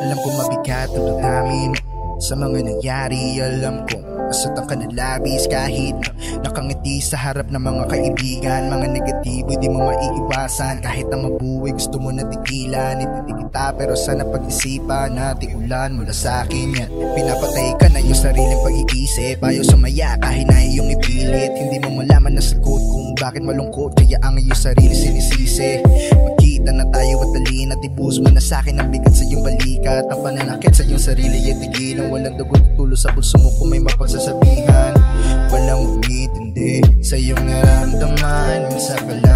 Alam ko mabigat ang damdamin Sa mga nangyari. Alam kong masatang ka na Kahit nakangiti sa harap ng mga kaibigan. Mga negatibo di mo maiiwasan. Kahit ang mabuhay gusto mo na tigilan Ititig kita pero sana pag-isipan Natin ulan mula sa akin yan. Pinapatay ka na yung sariling pag-iisip Ayaw sumaya kahit na iyong ipilit. Hindi mo malaman na sagot kung bakit malungkot Kaya ang iyong sarili sinisisi. Magkita na tayo at talin At ibus mo na sa akin ang bigat sa iyong balikat. Ang pananakit sa iyong sarili ay tigilan Walang dugot tulo sa pulso mo kung may mapagsasabihan. Walang umintindi sa iyong naramdaman. Minsan ka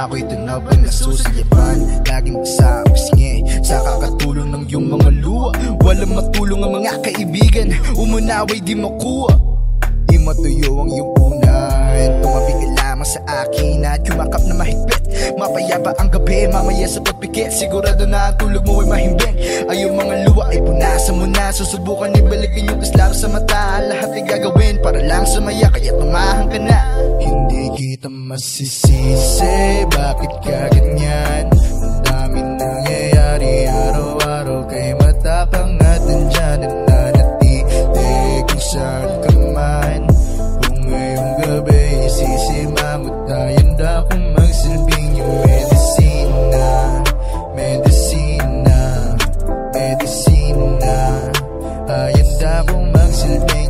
Ako'y tunaw pa nasusayapan Laging masabis nge Sa kakatulong ng iyong mga luwa Walang matulong ang mga kaibigan Umunaway di makuha. Di matuyo ang iyong unan Tumabi ka lamang sa akin At yumakap na mahigpit. Mapayapa ang gabi Mamaya sa pagpikit. Sigurado na ang tulog mo ay mahimbing. Ay yung mga luwa ay punasan mo na. Susubukan ibalikin yung islam sa mata. Lahat ay gagawin para lang sumaya Kaya tumahan ka na kita masisisi Bakit ka ganyan? Ang daming nangyayari Araw-araw kay matapang at nandyan At nanatili kung saan ka man Kung ngayong gabi isisima mo tayo Na kung magsilbing yung medisina Medisina Medisina Ayanda kung magsilbing